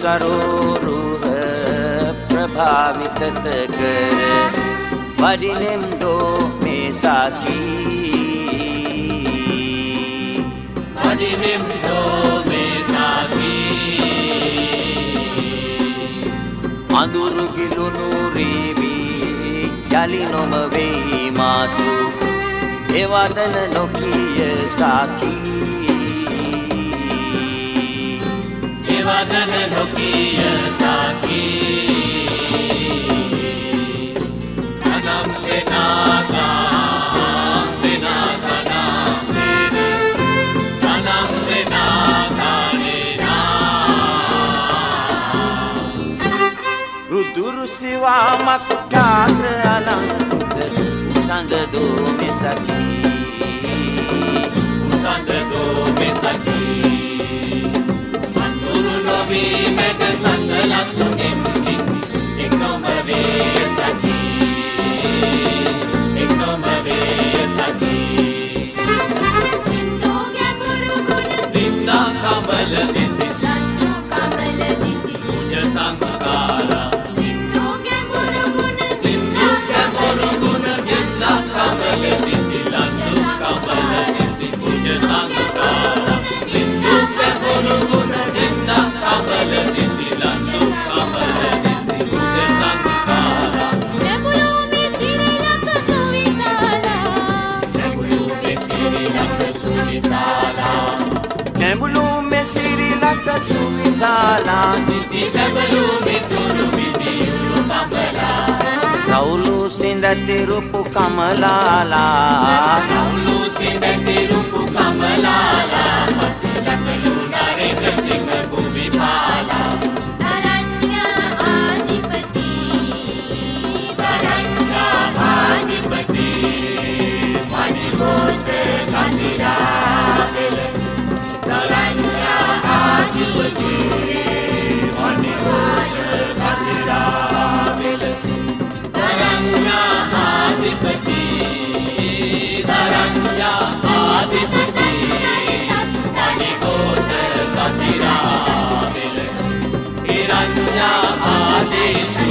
සරෝරුහ ප්‍රභාවිතත කර වඩිනෙම් දෝ මේ සාකී වඩිනෙම් දෝ මේ සාකී අඳුරු ගිලුණු රීවී යලි නොම වෙයි මාතු. එවදන නොකිය සාකී එවදන නොකිය සාකී තනම් දෙනාගා දෙනා තනම් දෙන. තනම් දෙනාගානේනා රුදුරු සිවා මකුටාග අනංකුද සඳ දෝමි සකී Not සුවිසාලා නැඹුලු මෙසිරිලක සුවිසාලා නිති නැඹුරු මිතුරු විනියුරු කමලා රවුලු සිඳතිරුපු කමලාලා කවුලු සිඳතිරුපු කමලාලා මතු ලකලු मणिगोदरा किरण्या आदि